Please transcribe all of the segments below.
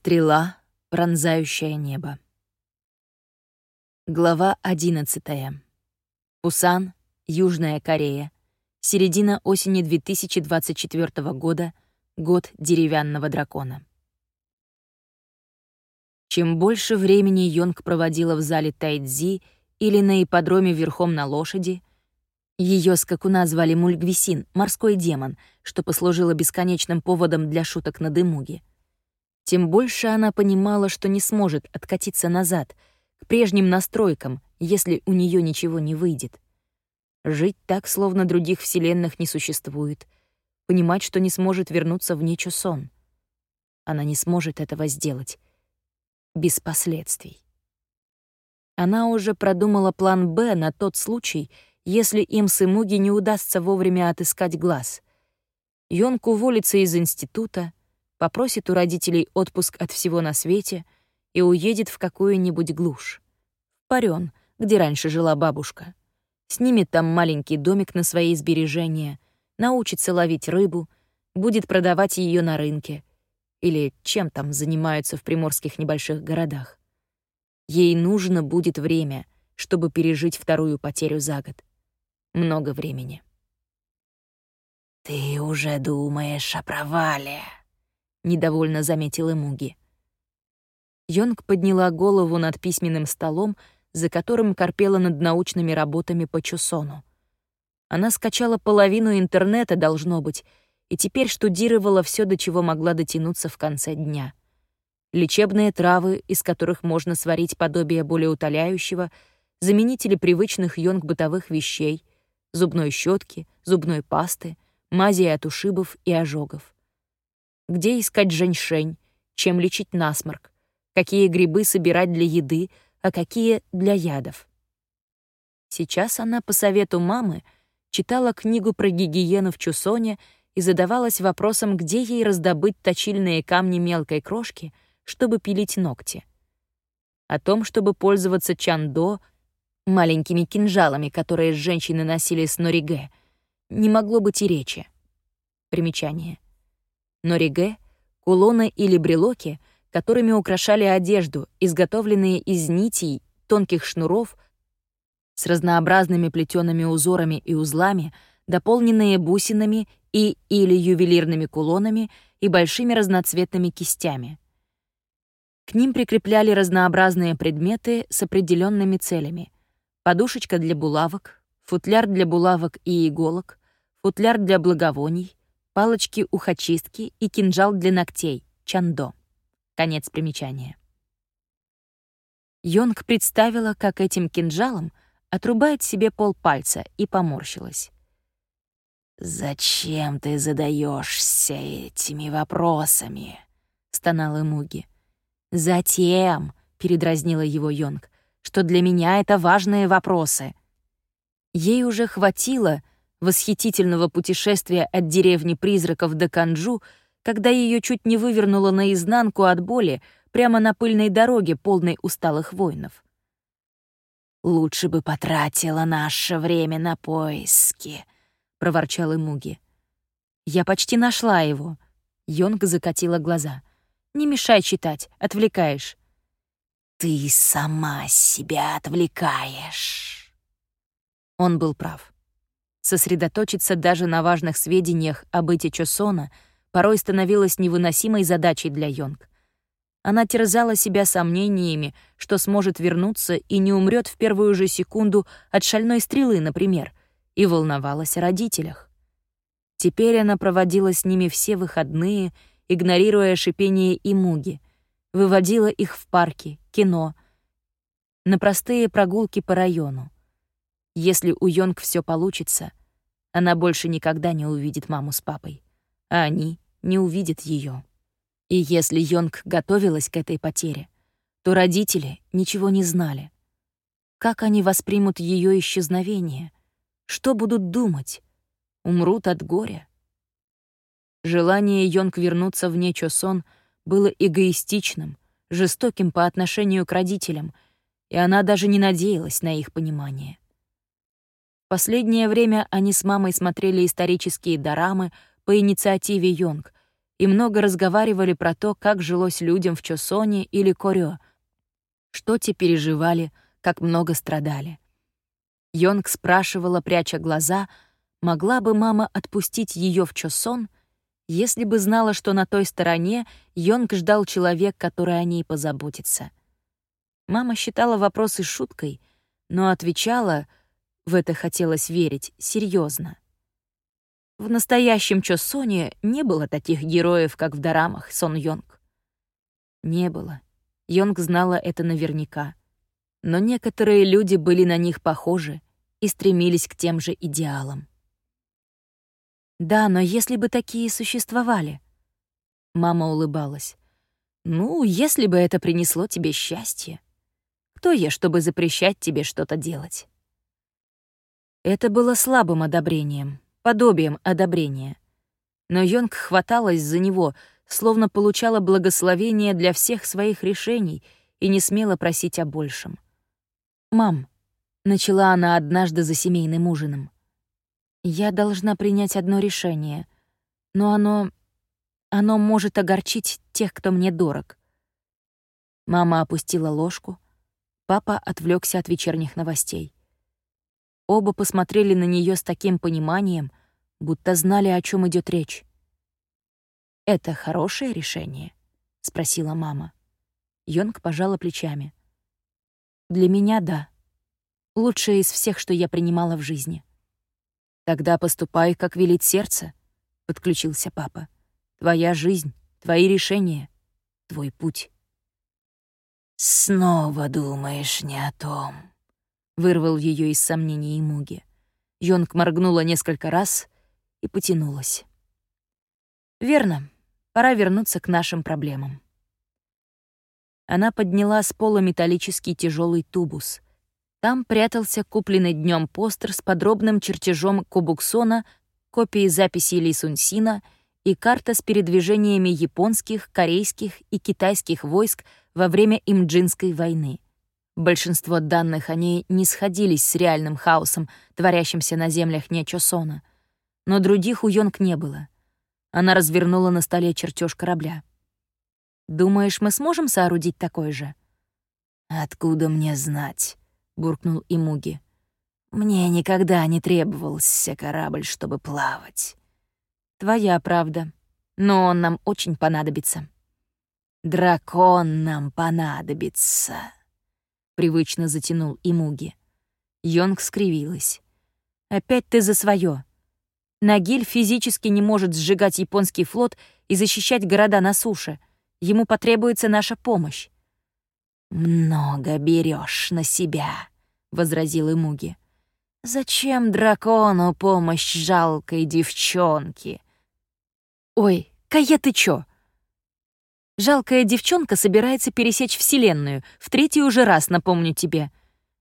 Стрела, пронзающая небо. Глава 11. Пусан, Южная Корея. Середина осени 2024 года. Год деревянного дракона. Чем больше времени Йонг проводила в зале Тайцзи или на ипподроме верхом на лошади, ее скакуна звали Мульгвисин, морской демон, что послужило бесконечным поводом для шуток на дымуге, тем больше она понимала, что не сможет откатиться назад, к прежним настройкам, если у нее ничего не выйдет. Жить так, словно других вселенных не существует, понимать, что не сможет вернуться в нечу сон. Она не сможет этого сделать. Без последствий. Она уже продумала план «Б» на тот случай, если им с Имуги не удастся вовремя отыскать глаз. Йонг уволится из института, попросит у родителей отпуск от всего на свете и уедет в какую-нибудь глушь. В Парён, где раньше жила бабушка. Снимет там маленький домик на свои сбережения, научится ловить рыбу, будет продавать ее на рынке. Или чем там занимаются в приморских небольших городах. Ей нужно будет время, чтобы пережить вторую потерю за год. Много времени. «Ты уже думаешь о провале», — недовольно заметила Муги. Йонг подняла голову над письменным столом, за которым корпела над научными работами по Чусону. Она скачала половину интернета, должно быть, и теперь штудировала все, до чего могла дотянуться в конце дня. Лечебные травы, из которых можно сварить подобие более утоляющего, заменители привычных йонг бытовых вещей, зубной щетки, зубной пасты, мази от ушибов и ожогов где искать женьшень, чем лечить насморк, какие грибы собирать для еды, а какие — для ядов. Сейчас она, по совету мамы, читала книгу про гигиену в Чусоне и задавалась вопросом, где ей раздобыть точильные камни мелкой крошки, чтобы пилить ногти. О том, чтобы пользоваться чандо, маленькими кинжалами, которые женщины носили с нориге, не могло быть и речи. Примечание — нориге, кулоны или брелоки, которыми украшали одежду, изготовленные из нитей, тонких шнуров с разнообразными плетеными узорами и узлами, дополненные бусинами и или ювелирными кулонами и большими разноцветными кистями. К ним прикрепляли разнообразные предметы с определенными целями. Подушечка для булавок, футляр для булавок и иголок, футляр для благовоний, палочки ухочистки и кинжал для ногтей, чандо. Конец примечания. Йонг представила, как этим кинжалом отрубает себе полпальца и поморщилась. «Зачем ты задаешься этими вопросами?» — стонала Муги. «Затем», — передразнила его Йонг, — «что для меня это важные вопросы». Ей уже хватило восхитительного путешествия от деревни призраков до Канджу, когда ее чуть не вывернуло наизнанку от боли прямо на пыльной дороге, полной усталых воинов. «Лучше бы потратила наше время на поиски», — проворчал Имуги. «Я почти нашла его». Йонг закатила глаза. «Не мешай читать, отвлекаешь». «Ты сама себя отвлекаешь». Он был прав. Сосредоточиться даже на важных сведениях об Эти Чосона порой становилось невыносимой задачей для Йонг. Она терзала себя сомнениями, что сможет вернуться и не умрет в первую же секунду от шальной стрелы, например, и волновалась о родителях. Теперь она проводила с ними все выходные, игнорируя шипение и муги, выводила их в парки, кино, на простые прогулки по району. Если у Йонг все получится, она больше никогда не увидит маму с папой, а они не увидят ее. И если Йонг готовилась к этой потере, то родители ничего не знали. Как они воспримут ее исчезновение? Что будут думать? Умрут от горя? Желание Йонг вернуться в Нечосон было эгоистичным, жестоким по отношению к родителям, и она даже не надеялась на их понимание. Последнее время они с мамой смотрели исторические дорамы по инициативе Йонг и много разговаривали про то, как жилось людям в Чосоне или Корё, что те переживали, как много страдали. Йонг спрашивала, пряча глаза, могла бы мама отпустить ее в Чосон, если бы знала, что на той стороне Йонг ждал человек, который о ней позаботится. Мама считала вопросы шуткой, но отвечала, в это хотелось верить, серьезно. В настоящем Чосоне не было таких героев, как в дорамах Сон Йонг. Не было. Йонг знала это наверняка. Но некоторые люди были на них похожи и стремились к тем же идеалам. Да, но если бы такие существовали. Мама улыбалась. Ну, если бы это принесло тебе счастье. Кто я, чтобы запрещать тебе что-то делать? Это было слабым одобрением, подобием одобрения. Но Йонг хваталась за него, словно получала благословение для всех своих решений и не смела просить о большем. «Мам», — начала она однажды за семейным ужином, я должна принять одно решение, но оно... оно может огорчить тех, кто мне дорог. Мама опустила ложку, папа отвлекся от вечерних новостей. Оба посмотрели на нее с таким пониманием, будто знали, о чем идет речь. «Это хорошее решение?» — спросила мама. Йонг пожала плечами. «Для меня — да. Лучшее из всех, что я принимала в жизни». «Тогда поступай, как велит сердце», — подключился папа. «Твоя жизнь, твои решения, твой путь». «Снова думаешь не о том», — вырвал ее из сомнений и муги. Йонг моргнула несколько раз и потянулась. «Верно, пора вернуться к нашим проблемам». Она подняла с пола металлический тяжелый тубус — там прятался купленный днем постер с подробным чертежом Кобуксона, копией записей Ли Сунсина и карта с передвижениями японских, корейских и китайских войск во время Имджинской войны. Большинство данных о ней не сходились с реальным хаосом, творящимся на землях Нечосона. Но других у Йонг не было. Она развернула на столе чертеж корабля. «Думаешь, мы сможем соорудить такой же?» «Откуда мне знать?» буркнул Имуги. «Мне никогда не требовался корабль, чтобы плавать». «Твоя правда. Но он нам очень понадобится». «Дракон нам понадобится», — привычно затянул Имуги. Йонг скривилась. «Опять ты за свое. Нагиль физически не может сжигать японский флот и защищать города на суше. Ему потребуется наша помощь. «Много берешь на себя», — возразил Имуги. «Зачем дракону помощь жалкой девчонки?» «Ой, Кая, ты чё?» «Жалкая девчонка собирается пересечь Вселенную, в третий уже раз, напомню тебе.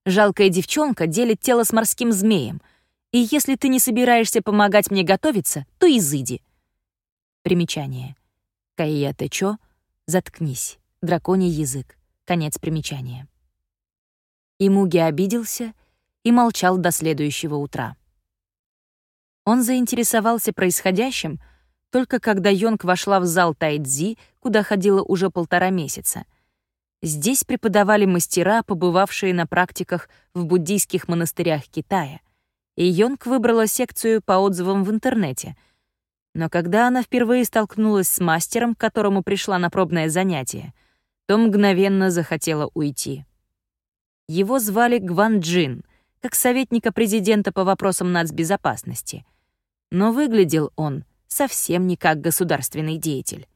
Жалкая девчонка делит тело с морским змеем, и если ты не собираешься помогать мне готовиться, то изыди». Примечание. Кая, ты чё? Заткнись. Драконий язык. Конец примечания. И Муги обиделся и молчал до следующего утра. Он заинтересовался происходящим только когда Йонг вошла в зал Тайцзи, куда ходила уже полтора месяца. Здесь преподавали мастера, побывавшие на практиках в буддийских монастырях Китая, и Йонг выбрала секцию по отзывам в интернете. Но когда она впервые столкнулась с мастером, к которому пришла на пробное занятие — то мгновенно захотела уйти. Его звали Гван Джин, как советника президента по вопросам нацбезопасности. Но выглядел он совсем не как государственный деятель.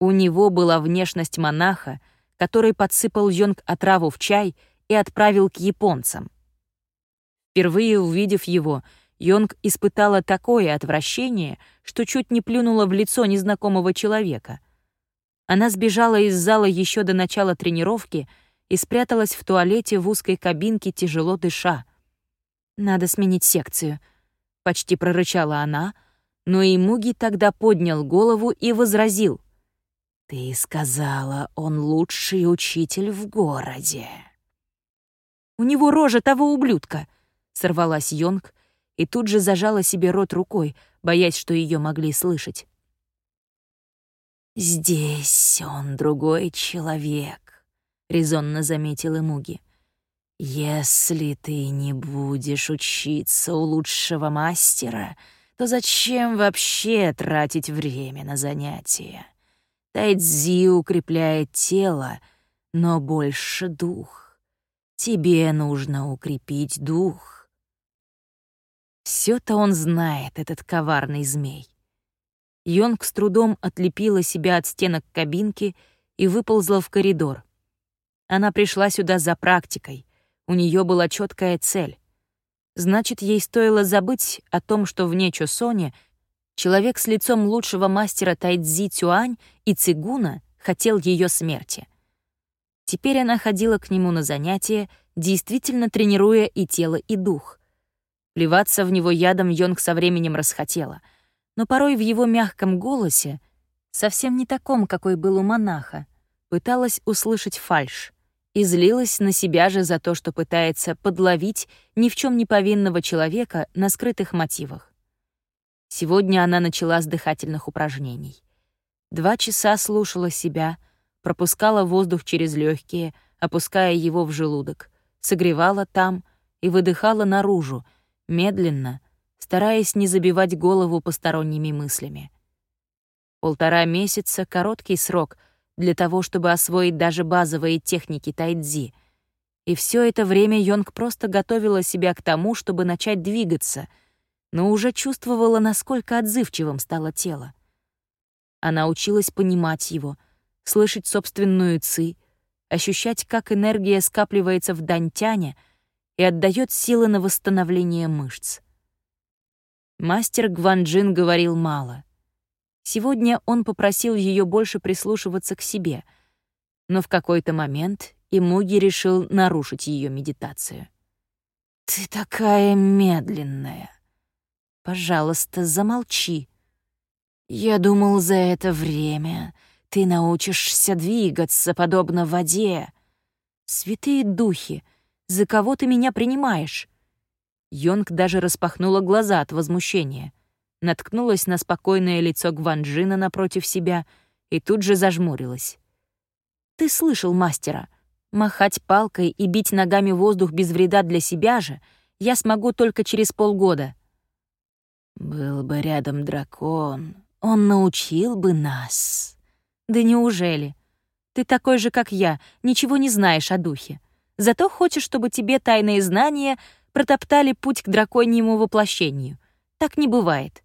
У него была внешность монаха, который подсыпал Йонг отраву в чай и отправил к японцам. Впервые увидев его, Йонг испытала такое отвращение, что чуть не плюнула в лицо незнакомого человека — она сбежала из зала еще до начала тренировки и спряталась в туалете в узкой кабинке, тяжело дыша. «Надо сменить секцию», — почти прорычала она, но и Муги тогда поднял голову и возразил. «Ты сказала, он лучший учитель в городе». «У него рожа того ублюдка», — сорвалась Йонг и тут же зажала себе рот рукой, боясь, что ее могли слышать. «Здесь он другой человек», — резонно заметил Эмуги. «Если ты не будешь учиться у лучшего мастера, то зачем вообще тратить время на занятия? Тайцзи укрепляет тело, но больше дух. Тебе нужно укрепить дух». все то он знает, этот коварный змей. Йонг с трудом отлепила себя от стенок кабинки и выползла в коридор. Она пришла сюда за практикой, у нее была четкая цель. Значит, ей стоило забыть о том, что в Нечо Соне человек с лицом лучшего мастера Тайцзи Цюань и Цигуна хотел ее смерти. Теперь она ходила к нему на занятия, действительно тренируя и тело, и дух. Плеваться в него ядом Йонг со временем расхотела, но порой в его мягком голосе, совсем не таком, какой был у монаха, пыталась услышать фальшь и злилась на себя же за то, что пытается подловить ни в чем не повинного человека на скрытых мотивах. Сегодня она начала с дыхательных упражнений. Два часа слушала себя, пропускала воздух через легкие, опуская его в желудок, согревала там и выдыхала наружу, медленно, стараясь не забивать голову посторонними мыслями. Полтора месяца — короткий срок — для того, чтобы освоить даже базовые техники тайцзи. И все это время Йонг просто готовила себя к тому, чтобы начать двигаться, но уже чувствовала, насколько отзывчивым стало тело. Она училась понимать его, слышать собственную ци, ощущать, как энергия скапливается в дантяне и отдает силы на восстановление мышц. Мастер Гванджин говорил мало — Сегодня он попросил ее больше прислушиваться к себе, но в какой-то момент Имуги решил нарушить ее медитацию. «Ты такая медленная. Пожалуйста, замолчи. Я думал, за это время ты научишься двигаться, подобно воде. Святые духи, за кого ты меня принимаешь?» Йонг даже распахнула глаза от возмущения — наткнулась на спокойное лицо Гванджина напротив себя и тут же зажмурилась. «Ты слышал мастера. Махать палкой и бить ногами воздух без вреда для себя же я смогу только через полгода». «Был бы рядом дракон, он научил бы нас». «Да неужели? Ты такой же, как я, ничего не знаешь о духе. Зато хочешь, чтобы тебе тайные знания протоптали путь к драконьему воплощению. Так не бывает.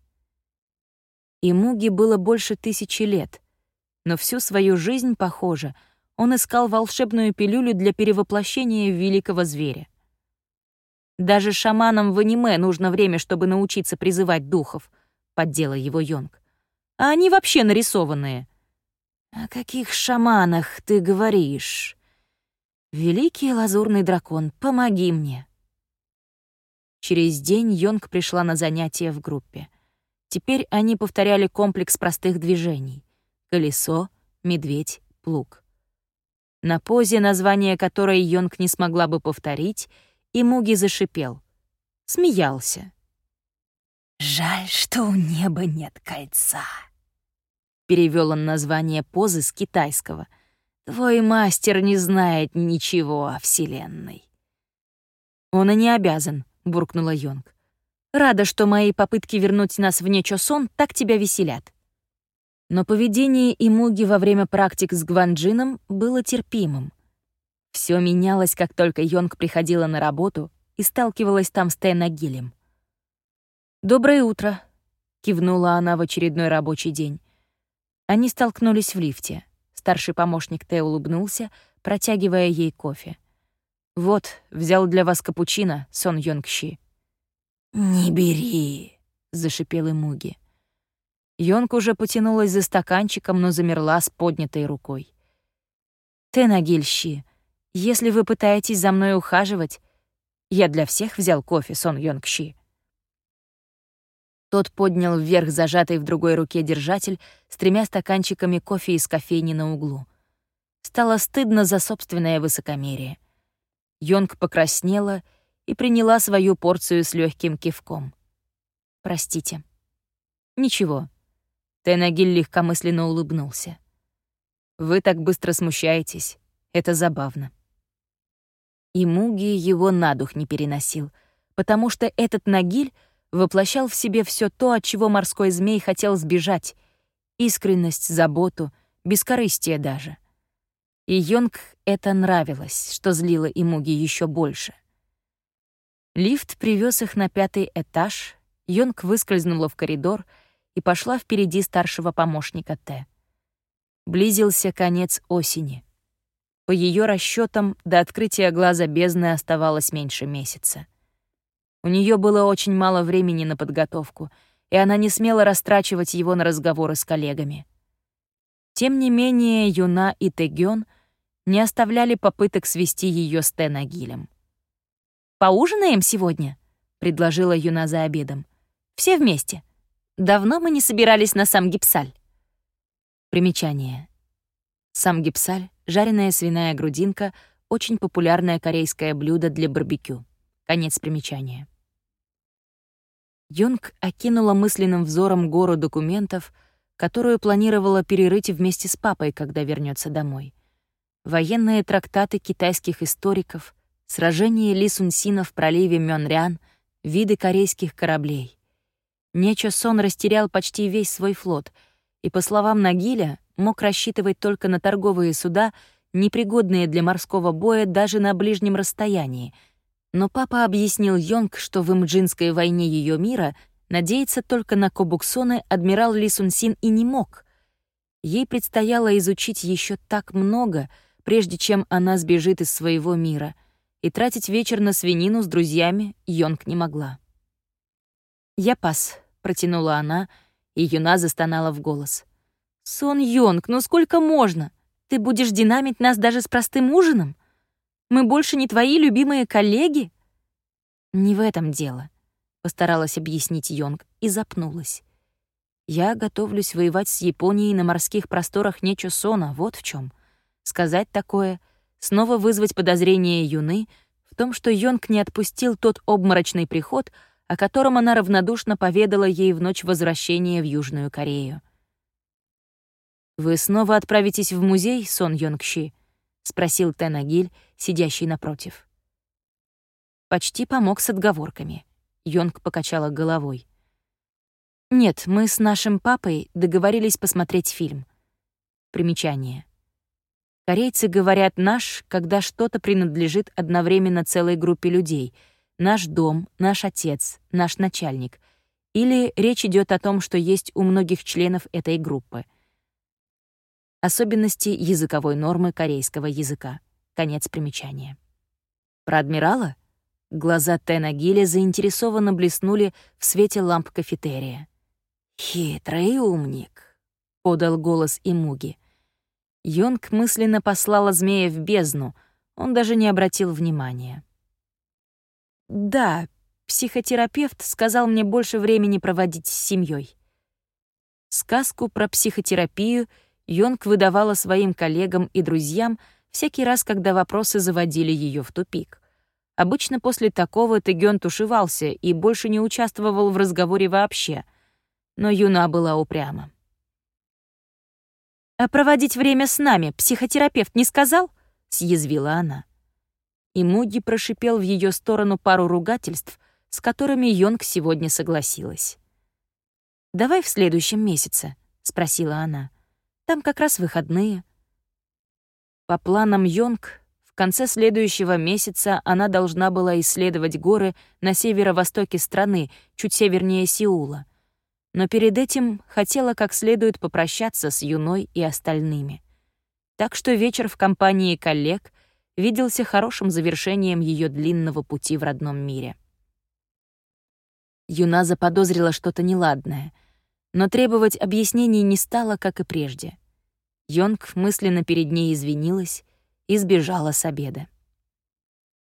И Муги было больше тысячи лет. Но всю свою жизнь, похоже, он искал волшебную пилюлю для перевоплощения великого зверя. Даже шаманам в аниме нужно время, чтобы научиться призывать духов, поддела его Йонг. А они вообще нарисованные. О каких шаманах ты говоришь? Великий лазурный дракон, помоги мне. Через день Йонг пришла на занятия в группе. Теперь они повторяли комплекс простых движений — колесо, медведь, плуг. На позе, название которой Йонг не смогла бы повторить, и Муги зашипел. Смеялся. «Жаль, что у неба нет кольца», — перевел он название позы с китайского. «Твой мастер не знает ничего о Вселенной». «Он и не обязан», — буркнула Йонг. Рада, что мои попытки вернуть нас в Нечосон так тебя веселят. Но поведение Имуги во время практик с Гванджином было терпимым. Все менялось, как только Йонг приходила на работу и сталкивалась там с Тайнагилем. «Доброе утро», — кивнула она в очередной рабочий день. Они столкнулись в лифте. Старший помощник Тэ улыбнулся, протягивая ей кофе. «Вот, взял для вас капучино, Сон Йонгщи». «Не бери», — зашипел Муги. Йонка уже потянулась за стаканчиком, но замерла с поднятой рукой. «Ты, Нагильщи, если вы пытаетесь за мной ухаживать, я для всех взял кофе, Сон Йонгщи». Тот поднял вверх зажатый в другой руке держатель с тремя стаканчиками кофе из кофейни на углу. Стало стыдно за собственное высокомерие. Йонг покраснела и и приняла свою порцию с легким кивком. «Простите». «Ничего. Тенагиль легкомысленно улыбнулся. «Вы так быстро смущаетесь. Это забавно». И Муги его на дух не переносил, потому что этот Нагиль воплощал в себе все то, от чего морской змей хотел сбежать — искренность, заботу, бескорыстие даже. И Йонг это нравилось, что злило Имуги еще больше. Лифт привез их на пятый этаж, Йонг выскользнула в коридор — и пошла впереди старшего помощника Т. Близился конец осени. По ее расчетам, до открытия глаза бездны оставалось меньше месяца. У нее было очень мало времени на подготовку, и она не смела растрачивать его на разговоры с коллегами. Тем не менее, Юна и Тегён не оставляли попыток свести ее с Тенагилем. «Поужинаем сегодня?» — предложила Юна за обедом. «Все вместе. Давно мы не собирались на сам гипсаль. Примечание. Сам гипсаль — жареная свиная грудинка, очень популярное корейское блюдо для барбекю. Конец примечания. Йонг окинула мысленным взором гору документов, которую планировала перерыть вместе с папой, когда вернется домой. Военные трактаты китайских историков, сражение Ли Сунсина в проливе Мёнрян, виды корейских кораблей. Нечо Сон растерял почти весь свой флот, и, по словам Нагиля, мог рассчитывать только на торговые суда, непригодные для морского боя даже на ближнем расстоянии. Но папа объяснил Йонг, что в имджинской войне ее мира надеяться только на Кобуксоны адмирал Ли Сунсин и не мог. Ей предстояло изучить еще так много, прежде чем она сбежит из своего мира, и тратить вечер на свинину с друзьями Йонг не могла. «Я пас», протянула она, и Юна застонала в голос. «Сон Йонг, ну сколько можно? Ты будешь динамить нас даже с простым ужином? Мы больше не твои любимые коллеги?» «Не в этом дело», — постаралась объяснить Йонг и запнулась. «Я готовлюсь воевать с Японией на морских просторах Нечо Сона, вот в чем. Сказать такое, снова вызвать подозрение Юны в том, что Йонг не отпустил тот обморочный приход, о котором она равнодушно поведала ей в ночь возвращения в Южную Корею. «Вы снова отправитесь в музей, Сон Йонгши?» — спросил Тенагиль, сидящий напротив. Почти помог с отговорками. Йонг покачала головой. «Нет, мы с нашим папой договорились посмотреть фильм. Примечание. Корейцы говорят «наш», когда что-то принадлежит одновременно целой группе людей — наш дом, наш отец, наш начальник. Или речь идет о том, что есть у многих членов этой группы. Особенности языковой нормы корейского языка. Конец примечания. Про адмирала? Глаза Тена Гиля заинтересованно блеснули в свете ламп кафетерия. «Хитрый умник», — подал голос Имуги. Йонг мысленно послала змея в бездну, он даже не обратил внимания. Да, психотерапевт сказал мне больше времени проводить с семьей. Сказку про психотерапию Йонг выдавала своим коллегам и друзьям всякий раз, когда вопросы заводили ее в тупик. Обычно после такого Тегён тушевался и больше не участвовал в разговоре вообще. Но Юна была упряма. «А проводить время с нами психотерапевт не сказал?» — съязвила она и Муги прошипел в ее сторону пару ругательств, с которыми Йонг сегодня согласилась. «Давай в следующем месяце», — спросила она. «Там как раз выходные». По планам Йонг, в конце следующего месяца она должна была исследовать горы на северо-востоке страны, чуть севернее Сеула. Но перед этим хотела как следует попрощаться с Юной и остальными. Так что вечер в компании коллег — виделся хорошим завершением ее длинного пути в родном мире. Юна заподозрила что-то неладное, но требовать объяснений не стала, как и прежде. Йонг мысленно перед ней извинилась и сбежала с обеда.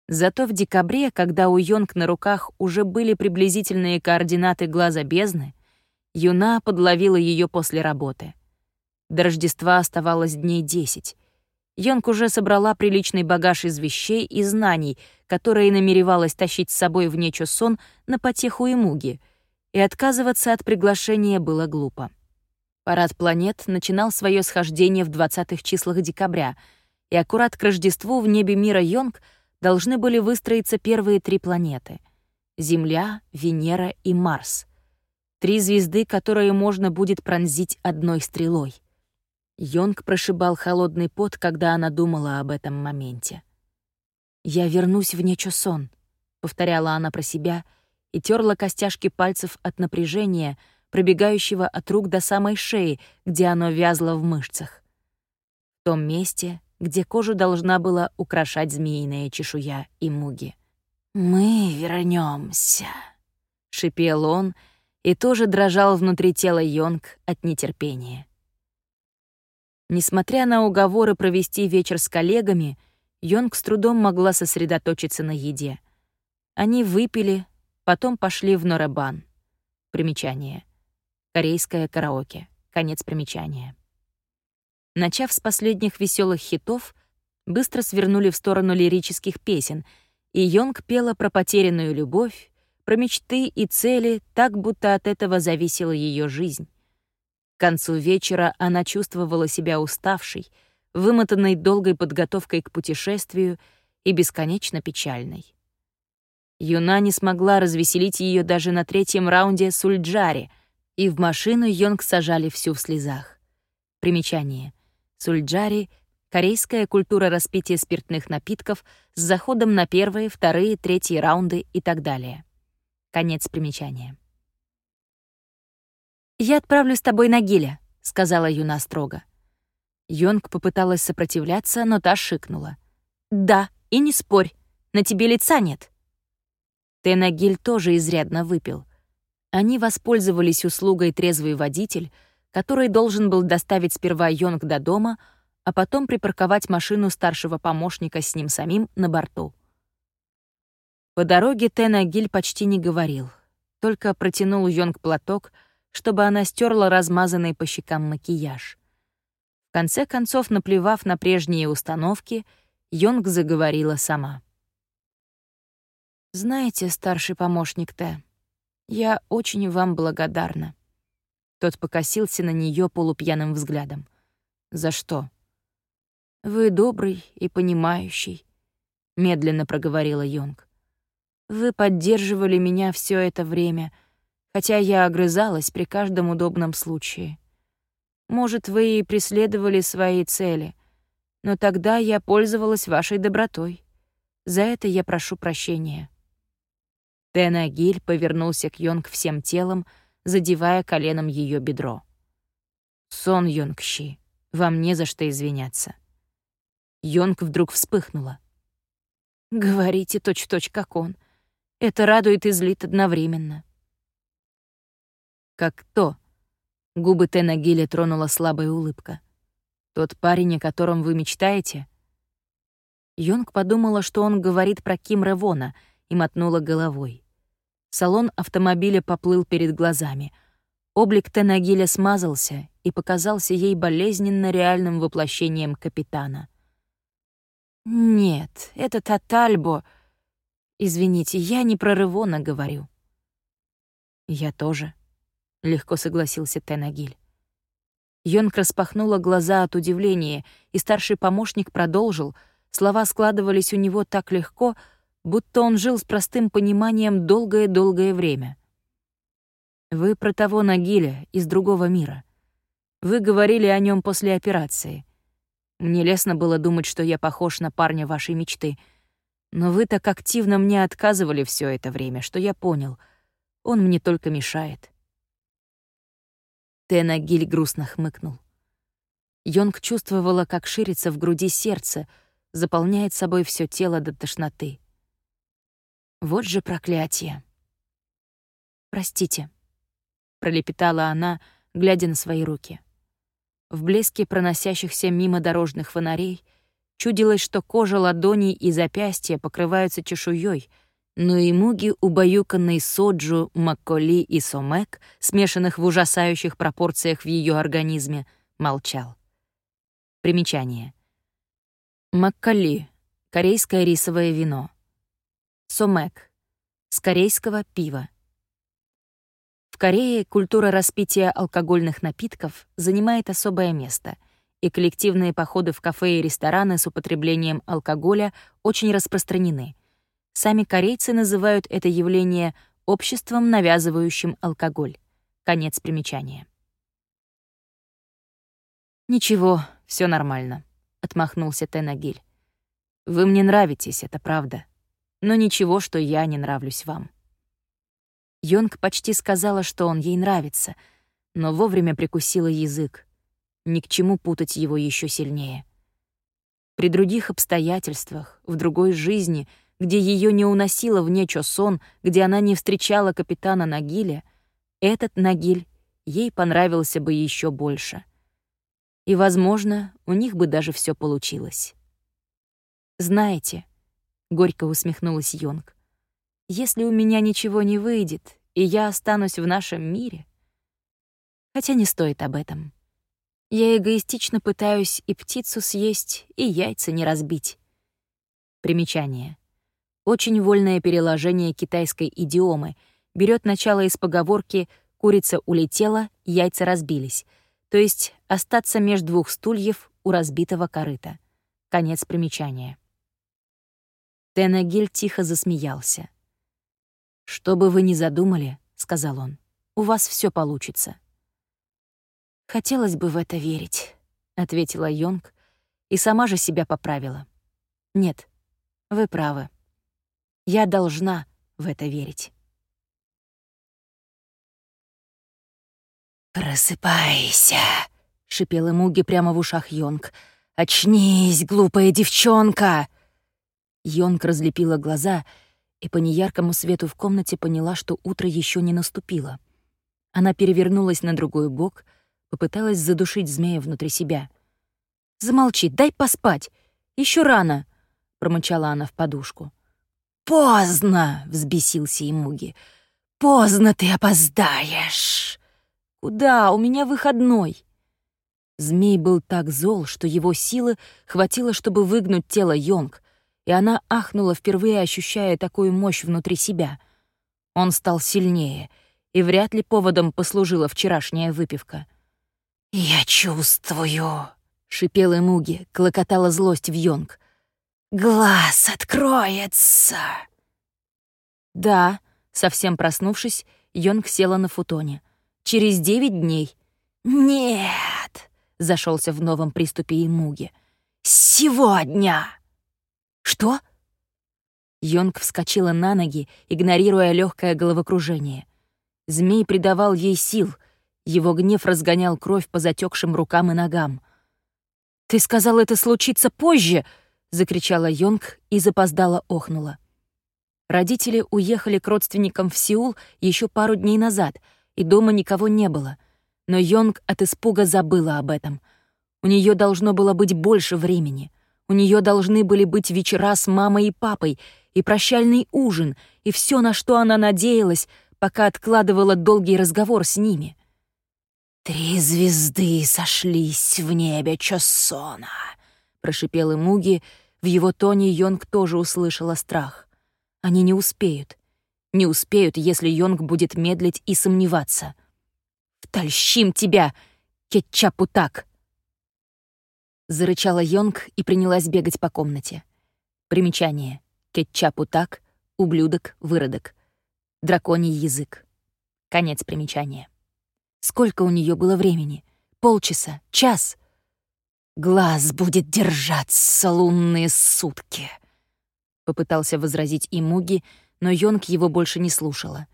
Зато в декабре, когда у Йонг на руках уже были приблизительные координаты глаза бездны, Юна подловила ее после работы. До Рождества оставалось дней десять, Йонг уже собрала приличный багаж из вещей и знаний, которые намеревалась тащить с собой в Нечо Сон на потеху и муги, и отказываться от приглашения было глупо. Парад планет начинал свое схождение в 20-х числах декабря, и аккурат к Рождеству в небе мира Йонг должны были выстроиться первые три планеты — Земля, Венера и Марс. Три звезды, которые можно будет пронзить одной стрелой. Йонг прошибал холодный пот, когда она думала об этом моменте. «Я вернусь в Нечосон», — повторяла она про себя и терла костяшки пальцев от напряжения, пробегающего от рук до самой шеи, где оно вязло в мышцах. В том месте, где кожу должна была украшать змеиная чешуя и муги. «Мы вернемся, шипел он и тоже дрожал внутри тела Йонг от нетерпения. Несмотря на уговоры провести вечер с коллегами, Йонг с трудом могла сосредоточиться на еде. Они выпили, потом пошли в Норебан. Примечание. Корейское караоке. Конец примечания. Начав с последних веселых хитов, быстро свернули в сторону лирических песен, и Йонг пела про потерянную любовь, про мечты и цели, так будто от этого зависела ее жизнь. К концу вечера она чувствовала себя уставшей, вымотанной долгой подготовкой к путешествию и бесконечно печальной. Юна не смогла развеселить ее даже на третьем раунде с Ульджари, и в машину Йонг сажали всю в слезах. Примечание. Сульджари — корейская культура распития спиртных напитков с заходом на первые, вторые, третьи раунды и так далее. Конец примечания. «Я отправлю с тобой на Гиля», — сказала Юна строго. Йонг попыталась сопротивляться, но та шикнула. «Да, и не спорь, на тебе лица нет». Тенагиль тоже изрядно выпил. Они воспользовались услугой трезвый водитель — который должен был доставить сперва Йонг до дома, а потом припарковать машину старшего помощника с ним самим на борту. По дороге Тена Гиль почти не говорил, только протянул Йонг платок, чтобы она стерла размазанный по щекам макияж. В конце концов, наплевав на прежние установки, Йонг заговорила сама. «Знаете, старший помощник Т, я очень вам благодарна. Тот покосился на нее полупьяным взглядом. «За что?» «Вы добрый и понимающий», — медленно проговорила Йонг. «Вы поддерживали меня все это время, хотя я огрызалась при каждом удобном случае. Может, вы и преследовали свои цели, но тогда я пользовалась вашей добротой. За это я прошу прощения». Тенагиль повернулся к Йонг всем телом, — задевая коленом ее бедро. «Сон, Йонгщи, вам не за что извиняться». Йонг вдруг вспыхнула. «Говорите точь-в-точь, -точь, как он. Это радует и злит одновременно». «Как кто?» Губы Тена Гилля тронула слабая улыбка. «Тот парень, о котором вы мечтаете?» Йонг подумала, что он говорит про Ким Ревона, и мотнула головой. Салон автомобиля поплыл перед глазами. Облик Тенагиля смазался и показался ей болезненно реальным воплощением капитана. «Нет, это Татальбо. Извините, я не про Рывона говорю». «Я тоже», — легко согласился Тенагиль. Йонг распахнула глаза от удивления, и старший помощник продолжил. Слова складывались у него так легко, будто он жил с простым пониманием долгое-долгое время. «Вы про того Нагиля из другого мира. Вы говорили о нем после операции. Мне лестно было думать, что я похож на парня вашей мечты, но вы так активно мне отказывали все это время, что я понял, он мне только мешает». Тенагиль грустно хмыкнул. Йонг чувствовала, как ширится в груди сердце, заполняет собой все тело до тошноты. Вот же проклятие. «Простите», — пролепетала она, глядя на свои руки. В блеске проносящихся мимо дорожных фонарей чудилось, что кожа ладоней и запястья покрываются чешуей, но и муги, убаюканной соджу, макколи и сомек, смешанных в ужасающих пропорциях в ее организме, молчал. Примечание. Макколи — корейское рисовое вино — Сомек. С корейского пива. В Корее культура распития алкогольных напитков занимает особое место, и коллективные походы в кафе и рестораны с употреблением алкоголя очень распространены. Сами корейцы называют это явление обществом, навязывающим алкоголь. Конец примечания. «Ничего, все нормально», — отмахнулся Тенагиль. «Вы мне нравитесь, это правда. Но ничего, что я не нравлюсь вам». Йонг почти сказала, что он ей нравится, но вовремя прикусила язык. Ни к чему путать его еще сильнее. При других обстоятельствах, в другой жизни, где ее не уносило в нечо сон, где она не встречала капитана Нагиля, этот Нагиль ей понравился бы еще больше. И, возможно, у них бы даже все получилось. «Знаете», — горько усмехнулась Йонг, если у меня ничего не выйдет, и я останусь в нашем мире... Хотя не стоит об этом. Я эгоистично пытаюсь и птицу съесть, и яйца не разбить. Примечание. Очень вольное переложение китайской идиомы берет начало из поговорки «курица улетела, яйца разбились», то есть остаться между двух стульев у разбитого корыта. Конец примечания. Тенагель тихо засмеялся. «Что бы вы ни задумали, — сказал он, — у вас все получится». «Хотелось бы в это верить», — ответила Йонг и сама же себя поправила. «Нет, вы правы. Я должна в это верить». «Просыпайся!» — шипела Муги прямо в ушах Йонг. «Очнись, глупая девчонка!» Йонг разлепила глаза — и по неяркому свету в комнате поняла, что утро еще не наступило. Она перевернулась на другой бок, попыталась задушить змея внутри себя. «Замолчи, дай поспать! Еще рано!» — промычала она в подушку. «Поздно!» — взбесился Имуги. «Поздно ты опоздаешь!» «Куда? У меня выходной!» Змей был так зол, что его силы хватило, чтобы выгнуть тело Йонг, и она ахнула, впервые ощущая такую мощь внутри себя. Он стал сильнее, и вряд ли поводом послужила вчерашняя выпивка. «Я чувствую», — шипела Муги, клокотала злость в Йонг. «Глаз откроется!» «Да», — совсем проснувшись, Йонг села на футоне. «Через девять дней». «Нет!» — зашелся в новом приступе Имуги. «Сегодня!» «Что?» Йонг вскочила на ноги, игнорируя легкое головокружение. Змей придавал ей сил, его гнев разгонял кровь по затекшим рукам и ногам. «Ты сказал, это случится позже!» — закричала Йонг и запоздала охнула. Родители уехали к родственникам в Сеул еще пару дней назад, и дома никого не было. Но Йонг от испуга забыла об этом. У нее должно было быть больше времени — у нее должны были быть вечера с мамой и папой, и прощальный ужин, и все, на что она надеялась, пока откладывала долгий разговор с ними. «Три звезды сошлись в небе Чоссона», — прошипел Муги. В его тоне Йонг тоже услышала страх. Они не успеют. Не успеют, если Йонг будет медлить и сомневаться. «Втольщим тебя, кетчапу так!» Зарычала Йонг и принялась бегать по комнате. Примечание. Кетчапу так, ублюдок, выродок. Драконий язык. Конец примечания. Сколько у нее было времени? Полчаса? Час? «Глаз будет держаться лунные сутки», — попытался возразить и Муги, но Йонг его больше не слушала.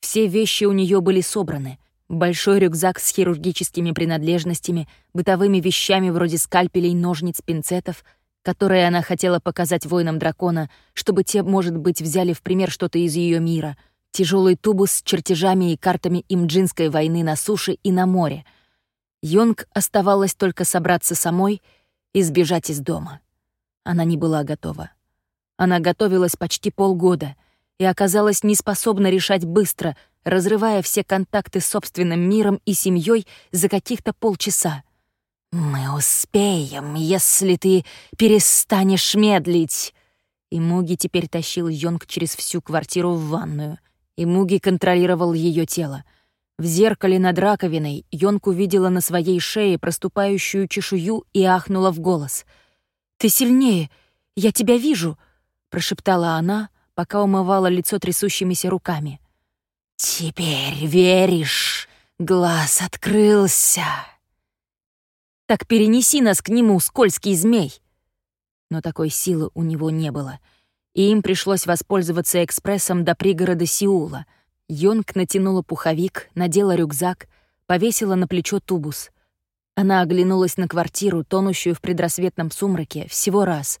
Все вещи у нее были собраны, Большой рюкзак с хирургическими принадлежностями, бытовыми вещами вроде скальпелей, ножниц, пинцетов, которые она хотела показать воинам дракона, чтобы те, может быть, взяли в пример что-то из ее мира, тяжелый тубус с чертежами и картами имджинской войны на суше и на море. Йонг оставалось только собраться самой и сбежать из дома. Она не была готова. Она готовилась почти полгода и оказалась неспособна решать быстро — разрывая все контакты с собственным миром и семьей за каких-то полчаса. «Мы успеем, если ты перестанешь медлить!» И Муги теперь тащил Йонг через всю квартиру в ванную. И Муги контролировал ее тело. В зеркале над раковиной Йонг увидела на своей шее проступающую чешую и ахнула в голос. «Ты сильнее! Я тебя вижу!» — прошептала она, пока умывала лицо трясущимися руками. «Теперь веришь? Глаз открылся!» «Так перенеси нас к нему, скользкий змей!» Но такой силы у него не было, и им пришлось воспользоваться экспрессом до пригорода Сеула — Йонг натянула пуховик, надела рюкзак, повесила на плечо тубус. Она оглянулась на квартиру, тонущую в предрассветном сумраке, всего раз,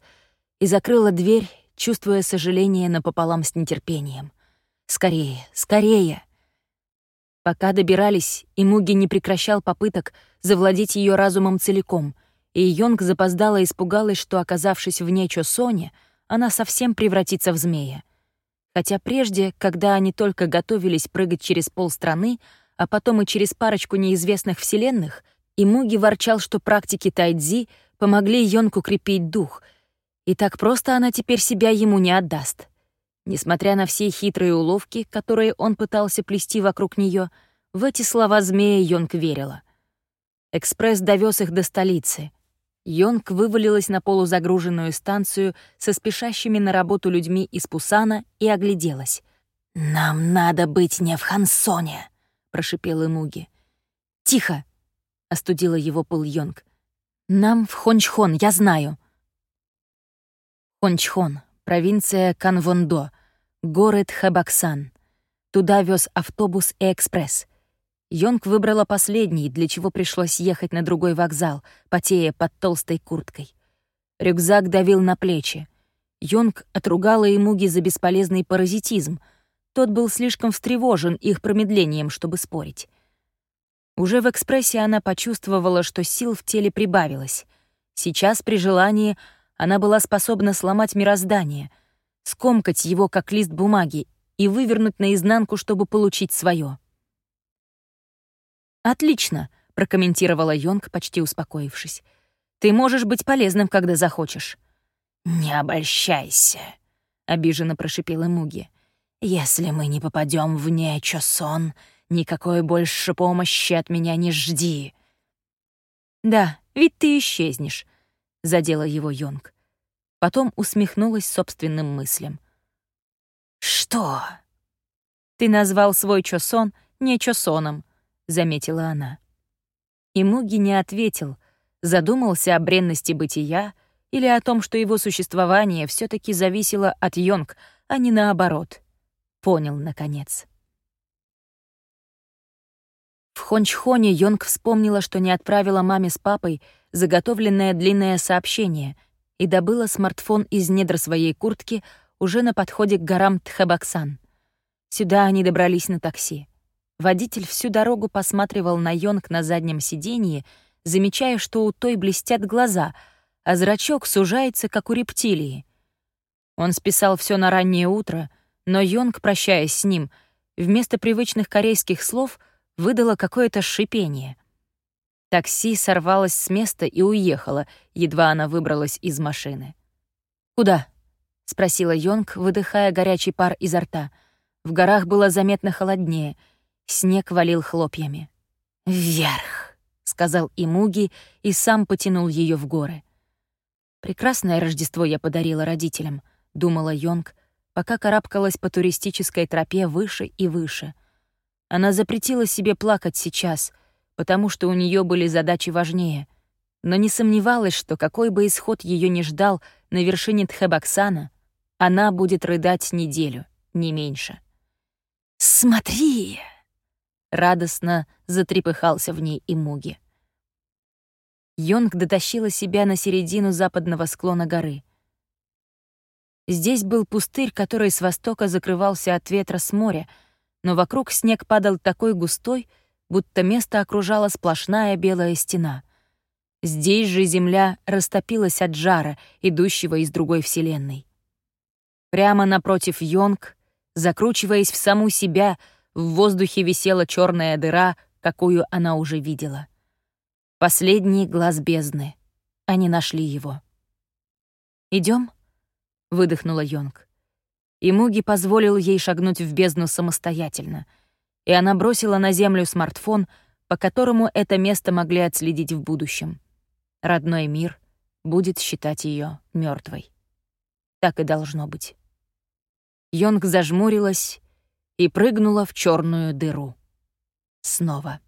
и закрыла дверь, чувствуя сожаление напополам с нетерпением. «Скорее, скорее!» Пока добирались, и Муги не прекращал попыток завладеть ее разумом целиком, и Йонг запоздала испугалась, что, оказавшись вне Чосоне, она совсем превратится в змея. Хотя прежде, когда они только готовились прыгать через полстраны, а потом и через парочку неизвестных вселенных, и Муги ворчал, что практики тайдзи помогли Йонку крепить дух, и так просто она теперь себя ему не отдаст. Несмотря на все хитрые уловки, которые он пытался плести вокруг нее, в эти слова змея Йонг верила. Экспресс довез их до столицы — Йонг вывалилась на полузагруженную станцию со спешащими на работу людьми из Пусана и огляделась. «Нам надо быть не в Хансоне», — прошипел Имуги. «Тихо!» — остудила его пыл Йонг. «Нам в Хончхон, я знаю». Хончхон, провинция Канвондо, город Хабаксан. Туда вез автобус и экспресс. Йонг выбрала последний, для чего пришлось ехать на другой вокзал, потея под толстой курткой. Рюкзак давил на плечи. Йонг отругала Имуги за бесполезный паразитизм. Тот был слишком встревожен их промедлением, чтобы спорить. Уже в экспрессе она почувствовала, что сил в теле прибавилось. Сейчас, при желании, она была способна сломать мироздание, скомкать его, как лист бумаги, и вывернуть наизнанку, чтобы получить свое. «Отлично», — прокомментировала Йонг, почти успокоившись. «Ты можешь быть полезным, когда захочешь». «Не обольщайся», — обиженно прошипела Муги. «Если мы не попадем в Нечосон, никакой больше помощи от меня не жди». «Да, ведь ты исчезнешь», — задела его Йонг. Потом усмехнулась собственным мыслям. «Что?» «Ты назвал свой Чосон не Чосоном», — заметила она. И Муги не ответил, задумался о бренности бытия или о том, что его существование все таки зависело от Йонг, а не наоборот. Понял, наконец. В Хончхоне Йонг вспомнила, что не отправила маме с папой заготовленное длинное сообщение и добыла смартфон из недр своей куртки уже на подходе к горам Тхабаксан. Сюда они добрались на такси. Водитель всю дорогу посматривал на Йонг на заднем сиденье, замечая, что у той блестят глаза, а зрачок сужается, как у рептилии. Он списал все на раннее утро, но Йонг, прощаясь с ним, вместо привычных корейских слов выдала какое-то шипение. Такси сорвалось с места и уехало, едва она выбралась из машины. «Куда?» — спросила Йонг, выдыхая горячий пар изо рта. В горах было заметно холоднее — Снег валил хлопьями. «Вверх», — сказал Имуги и сам потянул ее в горы. «Прекрасное Рождество я подарила родителям», — думала Йонг, пока карабкалась по туристической тропе выше и выше. Она запретила себе плакать сейчас, потому что у нее были задачи важнее, но не сомневалась, что какой бы исход ее не ждал на вершине Тхебаксана, она будет рыдать неделю, не меньше. «Смотри!» Радостно затрепыхался в ней и Муги. Йонг дотащила себя на середину западного склона горы. Здесь был пустырь, который с востока закрывался от ветра с моря, но вокруг снег падал такой густой, будто место окружала сплошная белая стена. Здесь же земля растопилась от жара, идущего из другой вселенной. Прямо напротив Йонг, закручиваясь в саму себя, в воздухе висела черная дыра, какую она уже видела. Последний глаз бездны. Они нашли его. Идем? выдохнула Йонг. И Муги позволил ей шагнуть в бездну самостоятельно. и она бросила на землю смартфон, по которому это место могли отследить в будущем. Родной мир будет считать ее мертвой. Так и должно быть. Йонг зажмурилась и прыгнула в черную дыру. Снова.